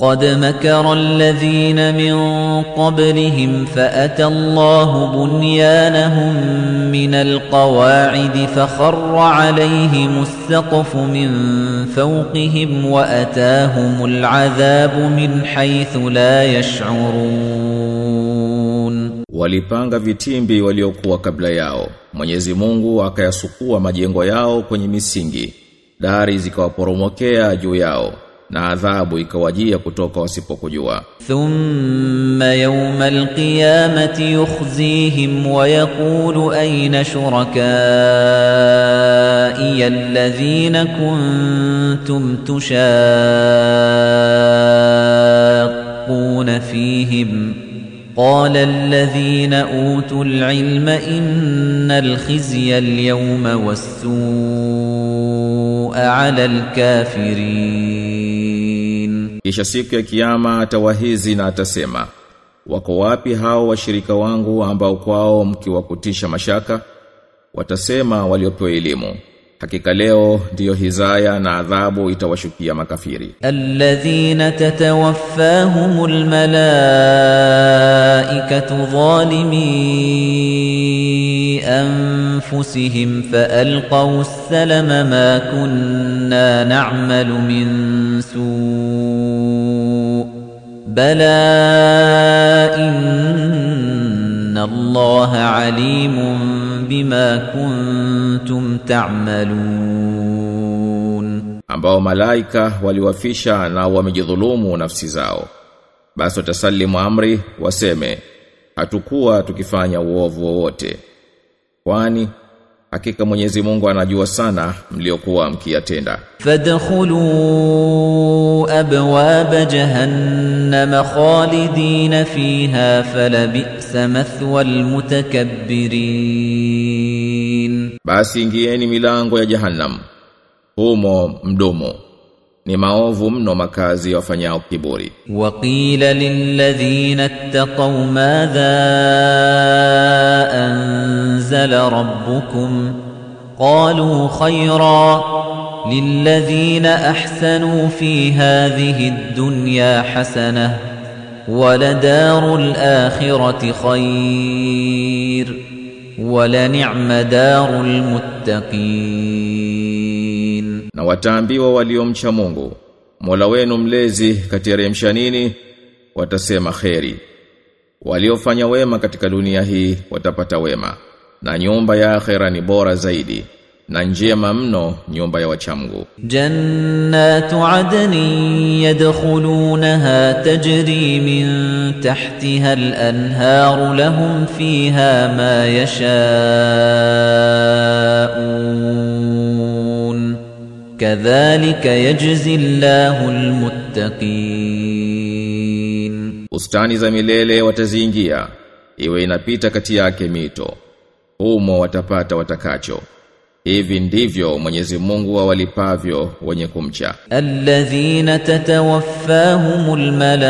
قد مكر الذين من قبلهم فأتى الله بنيانهم من القواعد فخر عليهم السقف من فوقهم وأتاهم العذاب من حيث لا يشعرون Walipanga vitimbi waliokuwa kabla yao. Mwenyezi Mungu akayasukua majengo yao kwenye misingi. Dari zikawaporomokea juu yao na adhabu ikawajia kutoka wasipokujua. Thumma yawma alqiyamati yukhzihim wa yaqulu ayna shurakaa alladhina kuntum tushaqquna fihim قال الذين أوتوا العلم إن الخزي اليوم والسوء على الكافرين Kisha siku ya kiyama atawahizi na atasema, wako wapi hao washirika wangu ambao kwao mkiwakutisha mashaka? Watasema waliopewa elimu, hakika leo ndiyo hizaya na adhabu itawashukia makafiri. الذين تتوفاهم الملائكة ظالمي أنفسهم فألقوا السلم ما كنا نعمل من سوء بلى إن الله عليم بما كنتم تعملون ambao malaika waliwafisha na wamejidhulumu nafsi zao. Basi watasalimu amri waseme, hatukuwa tukifanya uovu wowote. Kwani Hakika Mwenyezi Mungu anajua sana mliokuwa mkiyatenda. Fadkhulu abwab jahannam khalidin fiha falabisa mathwa almutakabbirin. Basi ingieni milango ya jahannam. Humo mdomo ni maovu mno makazi wafanyao kiburi. Waqila lilladhina ittaqaw madha anzala rabbukum qalu khayra lilladhina ahsanu fi hadhihi ad-dunya hasanah ولدار الآخرة خير ولنعم دار المتقين na wataambiwa waliomcha Mungu Mola wenu mlezi kati yaremshanini watasema kheri. Waliofanya wema katika dunia hii watapata wema na nyumba ya akhera ni bora zaidi na njema mno nyumba ya wachamgu. Jannatu adni yadkhulunaha tajri min tahtiha al-anharu lahum fiha ma yashaun. Kadhalika yajzi Allahu almuttaqin. ustani za milele wataziingia iwe inapita kati yake mito. Humo watapata watakacho. Hivi ndivyo Mwenyezi Mungu awalipavyo wa wenye kumcha. Alladhina tatawaffahumul malaikatu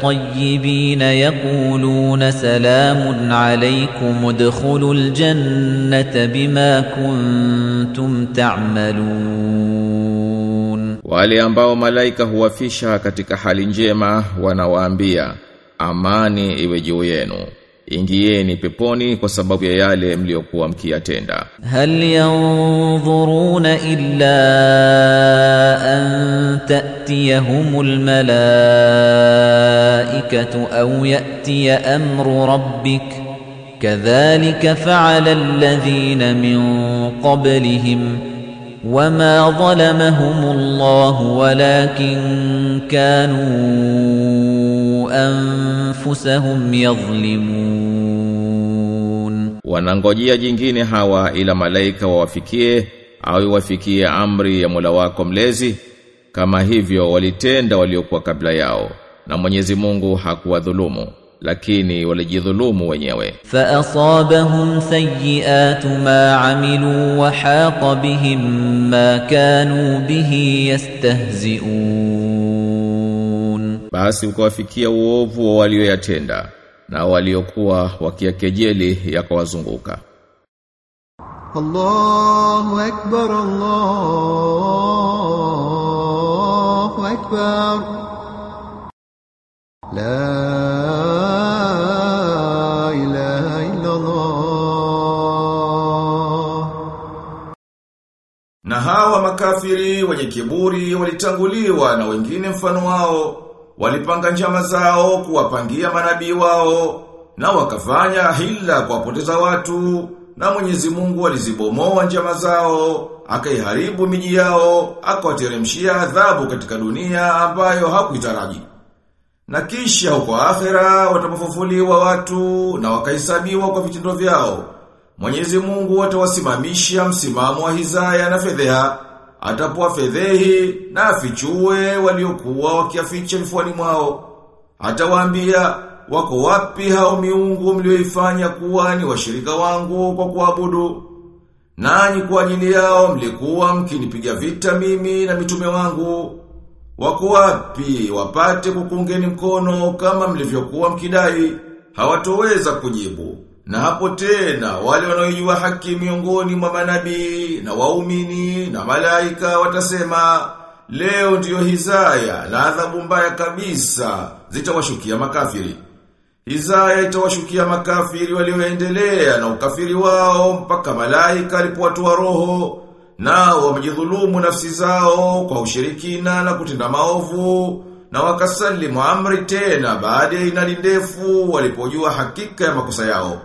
tayyibin yaquluna salamun alaykum udkhulul jannata bima kuntum ta'malun. Wale ambao malaika huwafisha katika hali njema wanawaambia amani iwe juu yenu Ingieni peponi kwa sababu ya yale mliokuwa mkiyatenda. هل ينظرون إلا أن تأتيهم الملائكة أو يأتي أمر ربك كذلك فعل الذين من قبلهم وما ظلمهم الله ولكن anfusahum yadhlimun. Wanangojia jingine hawa ila malaika wawafikie au iwafikie amri ya Mola wako mlezi. Kama hivyo walitenda waliokuwa kabla yao na Mwenyezi Mungu hakuwadhulumu lakini walijidhulumu wenyewe. Fa asabahum sayiatu ma amilu wa haqa bihim ma kanu bihi yastehzi'un basi ukawafikia uovu wa walioyatenda na waliokuwa wakiyakejeli yakawazunguka. Allahu akbar Allahu akbar. La ilaha illa Allah Na hawa makafiri wenye kiburi walitanguliwa na wengine mfano wao walipanga njama zao kuwapangia manabii wao, na wakafanya hila kuwapoteza watu, na Mwenyezi Mungu alizibomoa njama zao, akaiharibu miji yao, akawateremshia adhabu katika dunia ambayo hakuitaraji. Na kisha huko akhera watapofufuliwa watu na wakahesabiwa kwa vitendo vyao. Mwenyezi Mungu atawasimamisha msimamo wa hizaya na fedheha, atapoa fedhehi na afichue waliokuwa wakiaficha mifuani mwao. Atawaambia wako wapi hao miungu mlioifanya kuwa ni washirika wangu kwa kuabudu? nani kwa ajili yao mlikuwa mkinipiga vita mimi na mitume wangu. Wako wapi wapate kukungeni mkono kama mlivyokuwa mkidai? Hawatoweza kujibu. Na hapo tena wale wanaojua haki miongoni mwa manabii na waumini na malaika watasema leo ndiyo hizaya na adhabu mbaya kabisa zitawashukia makafiri. Hizaya itawashukia makafiri walioendelea na ukafiri wao mpaka malaika alipowatoa roho nao wamejidhulumu nafsi zao kwa ushirikina na kutenda maovu na wakasalimu amri tena baada ya inali ndefu walipojua hakika ya makosa yao.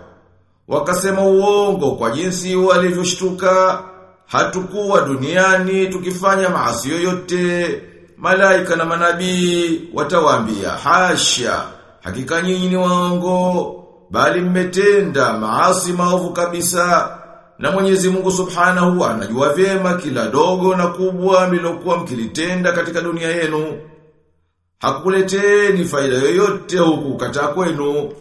Wakasema uongo kwa jinsi walivyoshtuka, hatukuwa duniani tukifanya maasi yoyote. Malaika na manabii watawaambia, hasha, hakika nyinyi ni waongo, bali mmetenda maasi maovu kabisa. Na Mwenyezi Mungu Subhanahu anajua vyema kila dogo na kubwa mlilokuwa mkilitenda katika dunia yenu. Hakuleteni faida yoyote huku kataa kwenu.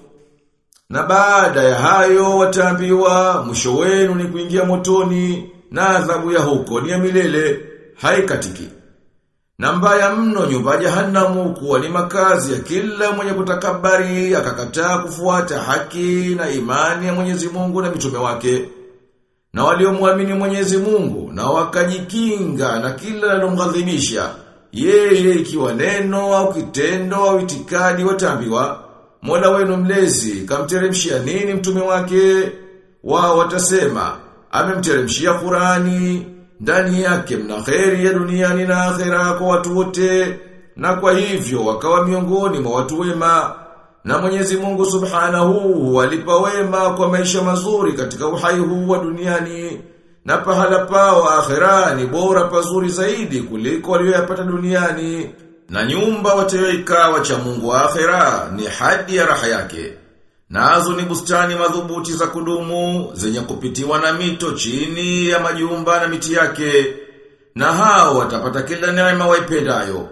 Na baada ya hayo wataambiwa mwisho wenu ni kuingia motoni na adhabu ya huko ni ya milele haikatiki. Na mbaya mno nyumba jahannamu kuwa ni makazi ya kila mwenye kutakabari akakataa kufuata haki na imani ya Mwenyezi Mungu na mitume wake. Na waliomwamini Mwenyezi Mungu na wakajikinga na kila linalomghadhibisha yeye ikiwa neno au kitendo au itikadi wataambiwa Mola wenu mlezi kamteremshia nini mtume wake? Wao watasema amemteremshia Qurani. Ndani yake mna kheri ya duniani na akhera kwa watu wote na kwa hivyo wakawa miongoni mwa watu wema. Na Mwenyezi Mungu Subhanahu walipa wema kwa maisha mazuri katika uhai huu wa duniani. Na pahala pao akhera ni bora pazuri zaidi kuliko walioyapata duniani na nyumba watayoikaa wacha Mungu wa akhera ni hadi ya raha yake. Nazo ni bustani madhubuti za kudumu zenye kupitiwa na mito chini ya majumba na miti yake. Na hao watapata kila neema waipendayo.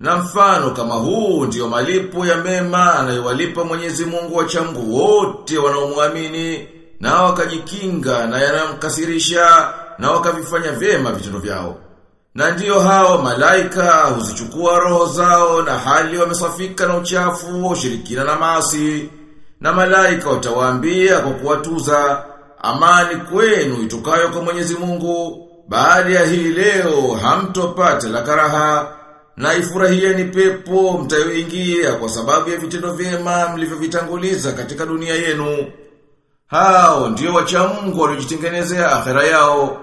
Na mfano kama huu ndiyo malipo ya mema anayowalipa Mwenyezi Mungu wacha Mungu wote wanaomwamini na wakajikinga na yanamkasirisha na wakavifanya vyema vitendo vyao. Na ndiyo hao malaika huzichukua roho zao na hali wamesafika na uchafu, ushirikina na maasi. Na malaika watawaambia kwa kuwatuza, amani kwenu itokayo kwa Mwenyezi Mungu, baada ya hii leo hamtopata la karaha, na ifurahieni pepo mtayoingia kwa sababu ya vitendo vyema mlivyovitanguliza katika dunia yenu. Hao ndiyo wacha Mungu waliojitengenezea akhera yao,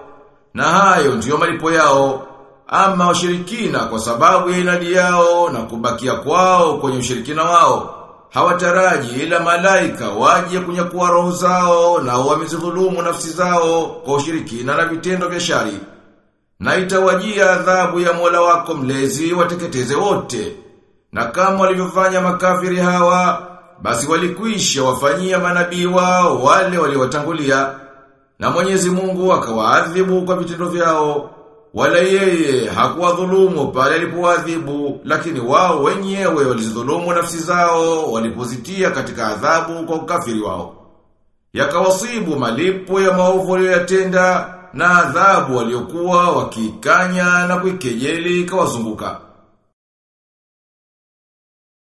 na hayo ndiyo malipo yao. Ama washirikina kwa sababu ya inadi yao na kubakia kwao kwenye ushirikina wao. Hawataraji ila malaika waje kunyakua roho zao na wamezidhulumu nafsi zao kwa ushirikina na vitendo vya shari. Na itawajia adhabu ya Mola wako mlezi wateketeze wote. Na kama walivyofanya makafiri hawa, basi walikwisha wafanyia manabii wao wale waliowatangulia. Na Mwenyezi Mungu akawaadhibu kwa vitendo vyao. Wala yeye hakuwa dhulumu pale alipowadhibu, lakini wao wenyewe walizidhulumu nafsi zao walipozitia katika adhabu kwa ukafiri wao. Yakawasibu malipo ya maovu walioyatenda na adhabu waliokuwa wakikanya na kuikejeli ikawazunguka.